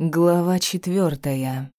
Глава четвертая.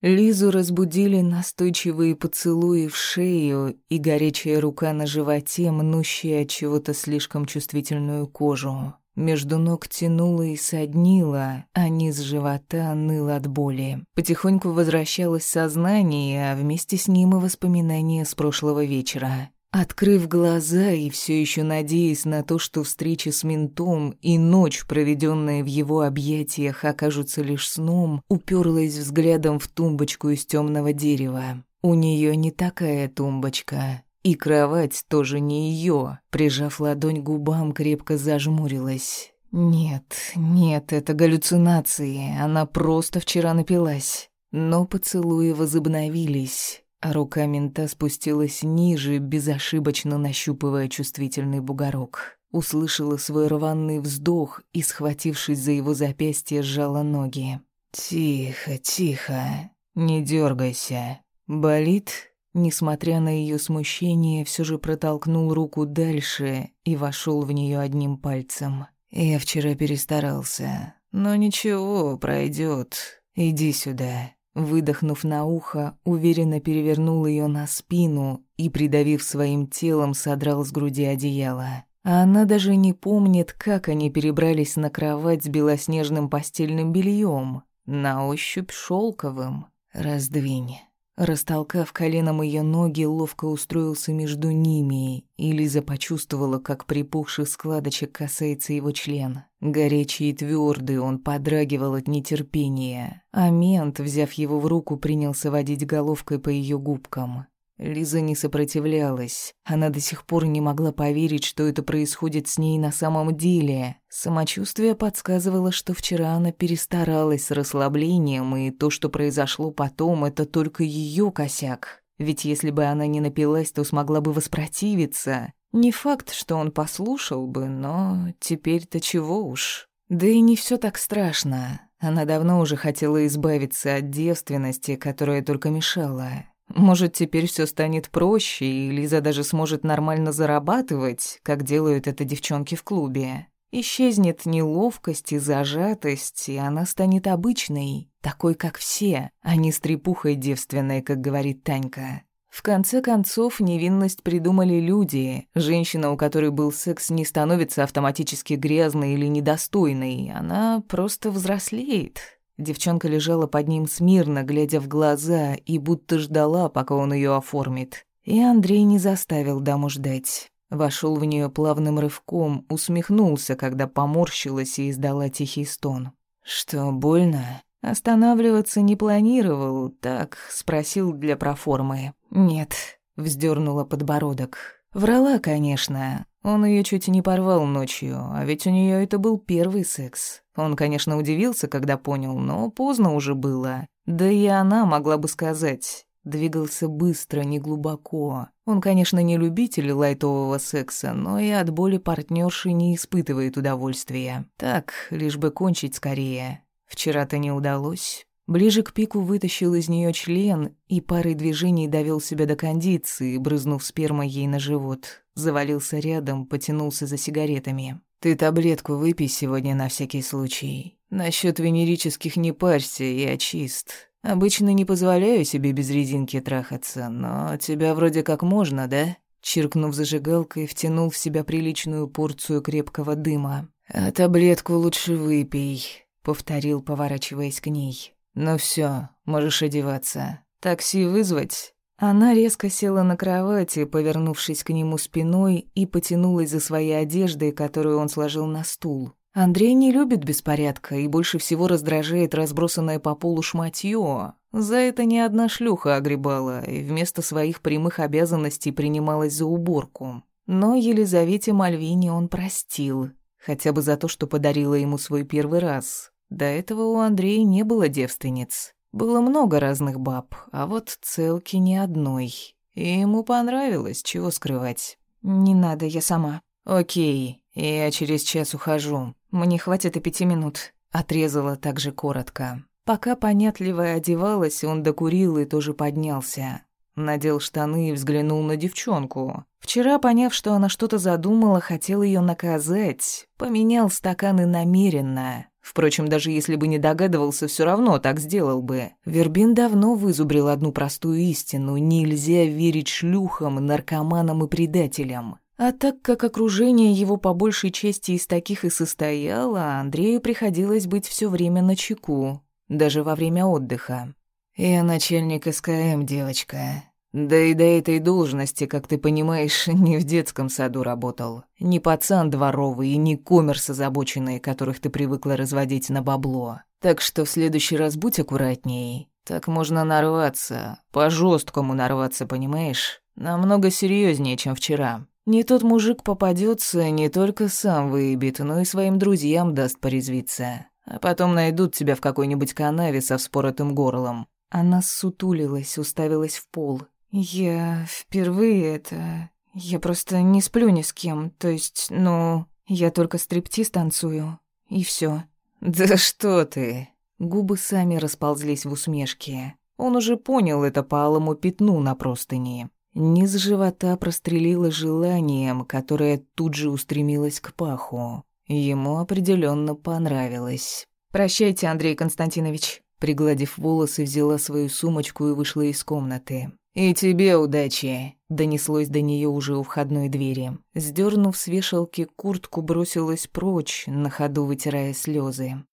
Лизу разбудили настойчивые поцелуи в шею и горячая рука на животе, мнущая от чего-то слишком чувствительную кожу. Между ног тянуло и соднило, а низ живота ныл от боли. Потихоньку возвращалось сознание, а вместе с ним и воспоминания с прошлого вечера. Открыв глаза и все еще надеясь на то, что встреча с ментом и ночь, проведенная в его объятиях, окажутся лишь сном, уперлась взглядом в тумбочку из темного дерева. У нее не такая тумбочка, и кровать тоже не ее. Прижав ладонь к губам, крепко зажмурилась. Нет, нет, это галлюцинации, она просто вчера напилась. Но поцелуи возобновились. А рука мента спустилась ниже, безошибочно нащупывая чувствительный бугорок. Услышала свой рваный вздох и, схватившись за его запястье, сжала ноги. «Тихо, тихо, не дергайся. Болит?» Несмотря на ее смущение, все же протолкнул руку дальше и вошел в нее одним пальцем. «Я вчера перестарался, но ничего, пройдет. Иди сюда». Выдохнув на ухо, уверенно перевернул ее на спину и, придавив своим телом, содрал с груди одеяло. А она даже не помнит, как они перебрались на кровать с белоснежным постельным бельем, на ощупь шелковым. «Раздвинь». Растолкав коленом ее ноги, ловко устроился между ними, и Лиза почувствовала, как припухший складочек касается его член. Горячий и твердый, он подрагивал от нетерпения, а мент, взяв его в руку, принялся водить головкой по ее губкам. Лиза не сопротивлялась. Она до сих пор не могла поверить, что это происходит с ней на самом деле. Самочувствие подсказывало, что вчера она перестаралась с расслаблением, и то, что произошло потом, это только ее косяк. Ведь если бы она не напилась, то смогла бы воспротивиться. Не факт, что он послушал бы, но теперь-то чего уж. Да и не все так страшно. Она давно уже хотела избавиться от девственности, которая только мешала. Может, теперь все станет проще, и Лиза даже сможет нормально зарабатывать, как делают это девчонки в клубе. Исчезнет неловкость и зажатость, и она станет обычной, такой, как все, а не стрепухой девственной, как говорит Танька. В конце концов, невинность придумали люди. Женщина, у которой был секс, не становится автоматически грязной или недостойной, она просто взрослеет. Девчонка лежала под ним смирно, глядя в глаза, и будто ждала, пока он ее оформит. И Андрей не заставил даму ждать. Вошел в нее плавным рывком, усмехнулся, когда поморщилась и издала тихий стон. «Что, больно?» Останавливаться не планировал, так спросил для проформы. «Нет», — вздернула подбородок. Врала, конечно. Он ее чуть не порвал ночью, а ведь у нее это был первый секс. Он, конечно, удивился, когда понял, но поздно уже было. Да и она могла бы сказать. Двигался быстро, неглубоко. Он, конечно, не любитель лайтового секса, но и от боли партнерши не испытывает удовольствия. Так, лишь бы кончить скорее. Вчера-то не удалось. Ближе к пику вытащил из нее член и парой движений довел себя до кондиции, брызнув спермой ей на живот. Завалился рядом, потянулся за сигаретами. «Ты таблетку выпей сегодня на всякий случай. Насчет венерических не парься, я чист. Обычно не позволяю себе без резинки трахаться, но тебя вроде как можно, да?» Чиркнув зажигалкой, втянул в себя приличную порцию крепкого дыма. «А таблетку лучше выпей», — повторил, поворачиваясь к ней. «Ну все, можешь одеваться. Такси вызвать?» Она резко села на кровати, повернувшись к нему спиной, и потянулась за своей одеждой, которую он сложил на стул. Андрей не любит беспорядка и больше всего раздражает разбросанное по полу шматьё. За это ни одна шлюха огребала и вместо своих прямых обязанностей принималась за уборку. Но Елизавете Мальвине он простил, хотя бы за то, что подарила ему свой первый раз. До этого у Андрея не было девственниц. Было много разных баб, а вот целки ни одной. И ему понравилось, чего скрывать. «Не надо, я сама». «Окей, я через час ухожу. Мне хватит и пяти минут», — отрезала также коротко. Пока понятливо одевалась, он докурил и тоже поднялся. Надел штаны и взглянул на девчонку. Вчера, поняв, что она что-то задумала, хотел ее наказать. Поменял стаканы намеренно. Впрочем, даже если бы не догадывался, все равно так сделал бы. Вербин давно вызубрил одну простую истину. Нельзя верить шлюхам, наркоманам и предателям. А так как окружение его по большей части из таких и состояло, Андрею приходилось быть все время на чеку, даже во время отдыха. «Я начальник СКМ, девочка. Да и до этой должности, как ты понимаешь, не в детском саду работал. Не пацан дворовый и не коммерс озабоченный, которых ты привыкла разводить на бабло. Так что в следующий раз будь аккуратней. Так можно нарваться, по-жесткому нарваться, понимаешь? Намного серьезнее, чем вчера. Не тот мужик попадется, не только сам выебет, но и своим друзьям даст порезвиться. А потом найдут тебя в какой-нибудь канаве со вспоротым горлом. Она сутулилась, уставилась в пол. «Я впервые это... Я просто не сплю ни с кем. То есть, ну, я только стриптиз танцую. И все. «Да что ты!» Губы сами расползлись в усмешке. Он уже понял это по алому пятну на простыни. Низ живота прострелило желанием, которое тут же устремилось к паху. Ему определенно понравилось. «Прощайте, Андрей Константинович», Пригладив волосы, взяла свою сумочку и вышла из комнаты. «И тебе удачи!» — донеслось до нее уже у входной двери. Сдернув с вешалки куртку, бросилась прочь, на ходу вытирая слезы.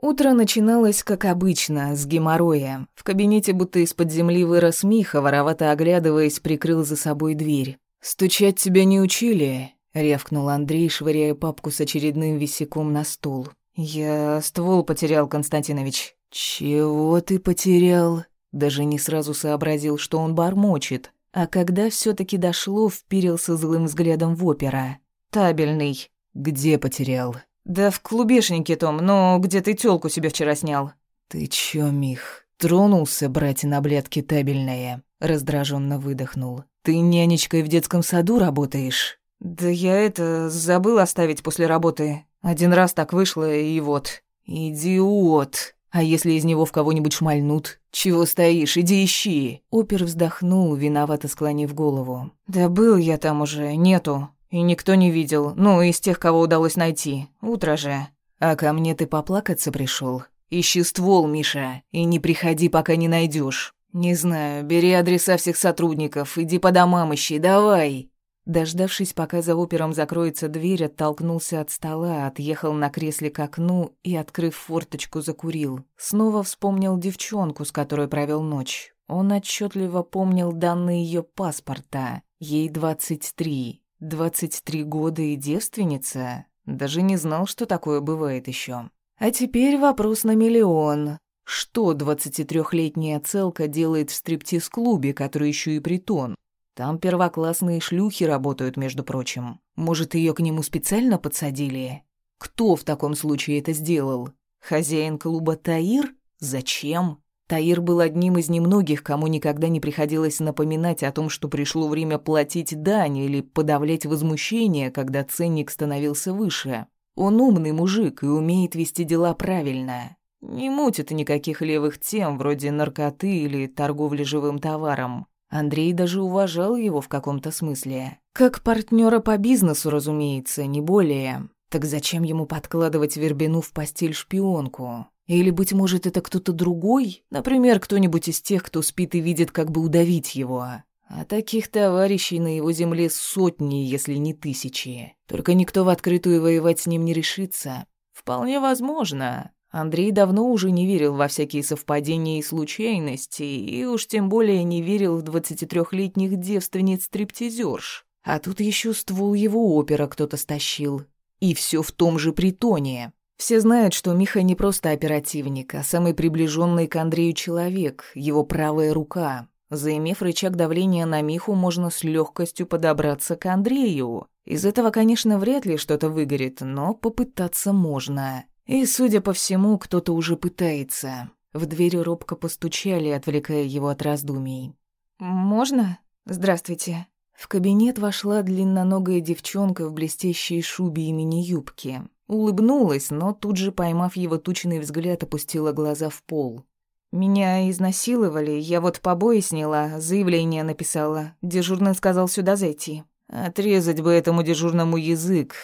Утро начиналось, как обычно, с геморроя. В кабинете будто из-под земли вырос Миха, воровато оглядываясь, прикрыл за собой дверь. «Стучать тебя не учили?» — рявкнул Андрей, швыряя папку с очередным висяком на стол. «Я ствол потерял, Константинович». «Чего ты потерял?» Даже не сразу сообразил, что он бормочет. А когда все таки дошло, впирился злым взглядом в опера. «Табельный». «Где потерял?» «Да в клубешнике том, но где ты тёлку себе вчера снял». «Ты чё, Мих, тронулся брать на блядке табельное?» Раздраженно выдохнул. «Ты нянечкой в детском саду работаешь?» «Да я это забыл оставить после работы. Один раз так вышло, и вот. Идиот. А если из него в кого-нибудь шмальнут? Чего стоишь? Иди ищи. Опер вздохнул, виновато склонив голову. Да был я там уже, нету. И никто не видел. Ну, из тех, кого удалось найти. Утро же. А ко мне ты поплакаться пришел? Ищи ствол, Миша, и не приходи, пока не найдешь. Не знаю, бери адреса всех сотрудников, иди по домам ищи, давай. Дождавшись, пока за опером закроется дверь, оттолкнулся от стола, отъехал на кресле к окну и, открыв форточку, закурил. Снова вспомнил девчонку, с которой провел ночь. Он отчетливо помнил данные ее паспорта. Ей двадцать три. Двадцать три года и девственница. Даже не знал, что такое бывает еще. А теперь вопрос на миллион. Что двадцатитрёхлетняя целка делает в стриптиз-клубе, который еще и притон? Там первоклассные шлюхи работают, между прочим. Может, ее к нему специально подсадили? Кто в таком случае это сделал? Хозяин клуба Таир? Зачем? Таир был одним из немногих, кому никогда не приходилось напоминать о том, что пришло время платить дань или подавлять возмущение, когда ценник становился выше. Он умный мужик и умеет вести дела правильно. Не мутит никаких левых тем, вроде наркоты или торговли живым товаром. Андрей даже уважал его в каком-то смысле. Как партнера по бизнесу, разумеется, не более. Так зачем ему подкладывать Вербину в постель шпионку? Или, быть может, это кто-то другой? Например, кто-нибудь из тех, кто спит и видит, как бы удавить его. А таких товарищей на его земле сотни, если не тысячи. Только никто в открытую воевать с ним не решится. Вполне возможно. Андрей давно уже не верил во всякие совпадения и случайности, и уж тем более не верил в 23-летних девственниц-стриптизерш. А тут еще ствол его опера кто-то стащил. И все в том же притоне. Все знают, что Миха не просто оперативник, а самый приближенный к Андрею человек, его правая рука. Заимев рычаг давления на Миху, можно с легкостью подобраться к Андрею. Из этого, конечно, вряд ли что-то выгорит, но попытаться можно. И, судя по всему, кто-то уже пытается. В дверь робко постучали, отвлекая его от раздумий. «Можно? Здравствуйте». В кабинет вошла длинноногая девчонка в блестящей шубе и мини-юбке. Улыбнулась, но тут же, поймав его тучный взгляд, опустила глаза в пол. «Меня изнасиловали, я вот побои сняла, заявление написала. Дежурный сказал сюда зайти». «Отрезать бы этому дежурному язык.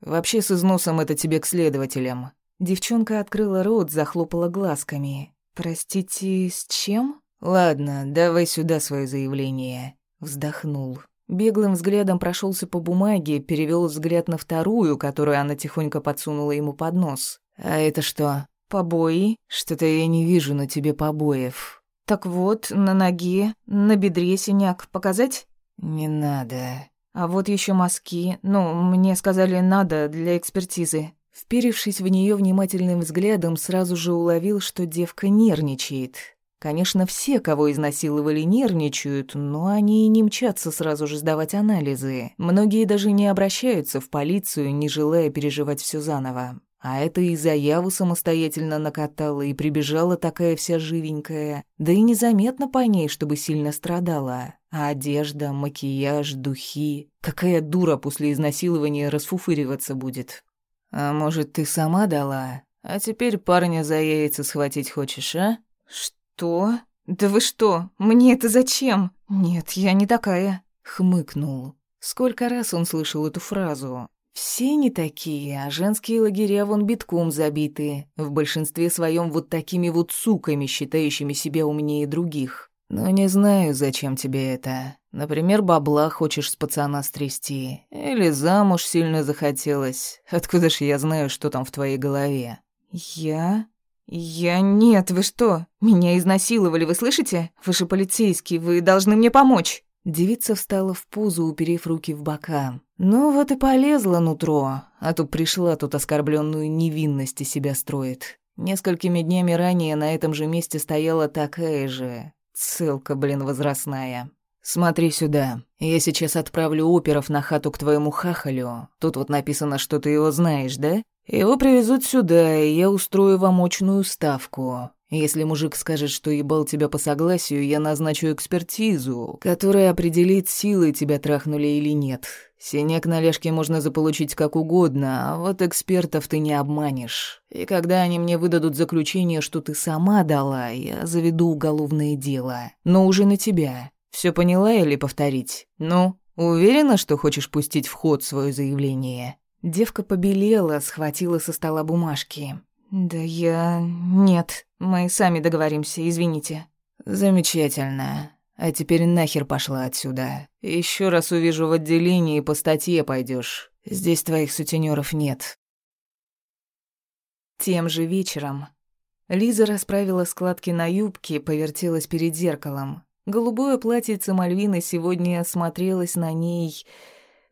Вообще с износом это тебе к следователям». Девчонка открыла рот, захлопала глазками. «Простите, с чем?» «Ладно, давай сюда свое заявление». Вздохнул. Беглым взглядом прошелся по бумаге, перевел взгляд на вторую, которую она тихонько подсунула ему под нос. «А это что?» «Побои?» «Что-то я не вижу на тебе побоев». «Так вот, на ноге, на бедре синяк. Показать?» «Не надо». «А вот еще мазки. Ну, мне сказали, надо для экспертизы». Вперевшись в нее внимательным взглядом, сразу же уловил, что девка нервничает. Конечно, все, кого изнасиловали, нервничают, но они и не мчатся сразу же сдавать анализы. Многие даже не обращаются в полицию, не желая переживать все заново. А это и заяву самостоятельно накатала, и прибежала такая вся живенькая. Да и незаметно по ней, чтобы сильно страдала. А одежда, макияж, духи. Какая дура после изнасилования расфуфыриваться будет. А может, ты сама дала? А теперь парня за яйца схватить хочешь, а? Что? Да вы что? Мне это зачем? Нет, я не такая. Хмыкнул. Сколько раз он слышал эту фразу? Все не такие, а женские лагеря вон битком забиты, в большинстве своем вот такими вот суками, считающими себя умнее других. Но не знаю, зачем тебе это. Например, бабла хочешь с пацана стрясти, или замуж сильно захотелось. Откуда ж я знаю, что там в твоей голове? Я? Я нет, вы что? Меня изнасиловали, вы слышите? Вы же полицейский, вы должны мне помочь. Девица встала в позу, уперев руки в бока. Ну вот и полезла нутро, а то пришла тут оскорбленную невинность из себя строит. Несколькими днями ранее на этом же месте стояла такая же. Целка, блин, возрастная. «Смотри сюда. Я сейчас отправлю оперов на хату к твоему хахалю. Тут вот написано, что ты его знаешь, да? Его привезут сюда, и я устрою вам очную ставку. Если мужик скажет, что ебал тебя по согласию, я назначу экспертизу, которая определит, силой тебя трахнули или нет. Синяк на ляжке можно заполучить как угодно, а вот экспертов ты не обманешь. И когда они мне выдадут заключение, что ты сама дала, я заведу уголовное дело. Но уже на тебя. Все поняла или повторить? Ну, уверена, что хочешь пустить в ход свое заявление?» Девка побелела, схватила со стола бумажки. «Да я... нет, мы сами договоримся, извините». «Замечательно. А теперь нахер пошла отсюда. Еще раз увижу в отделении, по статье пойдешь. Здесь твоих сутенеров нет». Тем же вечером Лиза расправила складки на юбке, повертелась перед зеркалом. Голубое платьице Мальвины сегодня смотрелось на ней...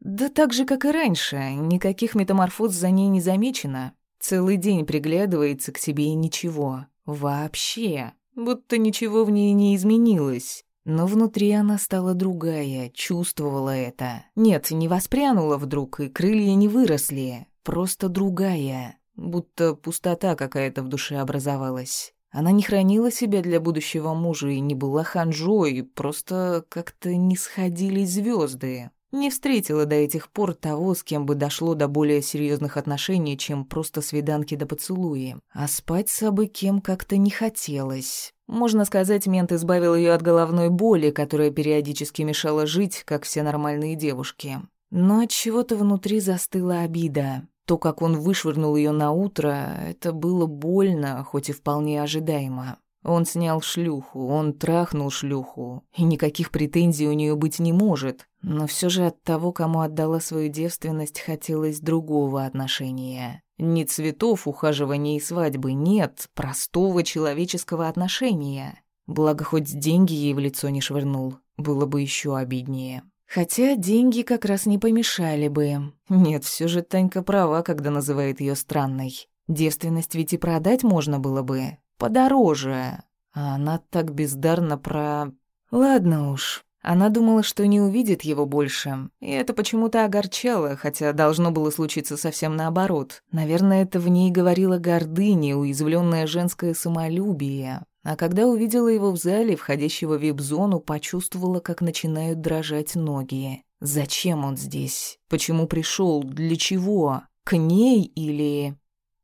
Да так же, как и раньше, никаких метаморфоз за ней не замечено. Целый день приглядывается к себе и ничего. Вообще. Будто ничего в ней не изменилось. Но внутри она стала другая, чувствовала это. Нет, не воспрянула вдруг, и крылья не выросли. Просто другая. Будто пустота какая-то в душе образовалась. Она не хранила себя для будущего мужа и не была ханжой, просто как-то не сходились звезды. Не встретила до этих пор того, с кем бы дошло до более серьезных отношений, чем просто свиданки до поцелуи. А спать с собой кем как-то не хотелось. Можно сказать, мент избавил ее от головной боли, которая периодически мешала жить, как все нормальные девушки. Но от чего-то внутри застыла обида. То, как он вышвырнул ее на утро, это было больно, хоть и вполне ожидаемо. Он снял шлюху, он трахнул шлюху, и никаких претензий у нее быть не может. Но все же от того, кому отдала свою девственность, хотелось другого отношения. Не цветов, ухаживания и свадьбы, нет, простого человеческого отношения. Благо, хоть деньги ей в лицо не швырнул, было бы еще обиднее. Хотя деньги как раз не помешали бы. Нет, все же Танька права, когда называет ее странной. Девственность ведь и продать можно было бы, подороже. А она так бездарно про... Ладно уж. Она думала, что не увидит его больше, и это почему-то огорчало, хотя должно было случиться совсем наоборот. Наверное, это в ней говорила гордыня, уязвленное женское самолюбие. А когда увидела его в зале, входящего в вип-зону, почувствовала, как начинают дрожать ноги. Зачем он здесь? Почему пришел? Для чего? К ней или...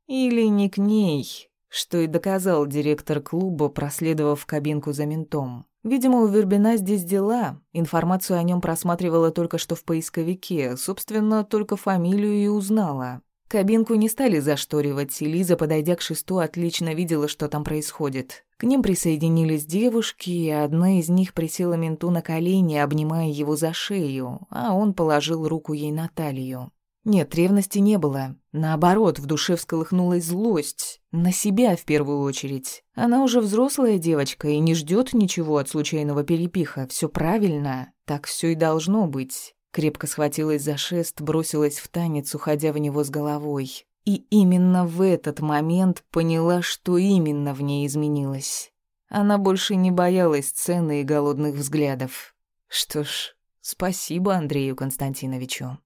Или не к ней? Что и доказал директор клуба, проследовав в кабинку за ментом. Видимо, у Вербина здесь дела. Информацию о нем просматривала только что в поисковике, собственно, только фамилию и узнала. Кабинку не стали зашторивать, и Лиза, подойдя к шесту, отлично видела, что там происходит. К ним присоединились девушки, и одна из них присела менту на колени, обнимая его за шею, а он положил руку ей на талию. Нет, ревности не было. Наоборот, в душе всколыхнулась злость. На себя в первую очередь. Она уже взрослая девочка и не ждет ничего от случайного перепиха. Все правильно. Так все и должно быть. Крепко схватилась за шест, бросилась в танец, уходя в него с головой. И именно в этот момент поняла, что именно в ней изменилось. Она больше не боялась сцены и голодных взглядов. Что ж, спасибо Андрею Константиновичу.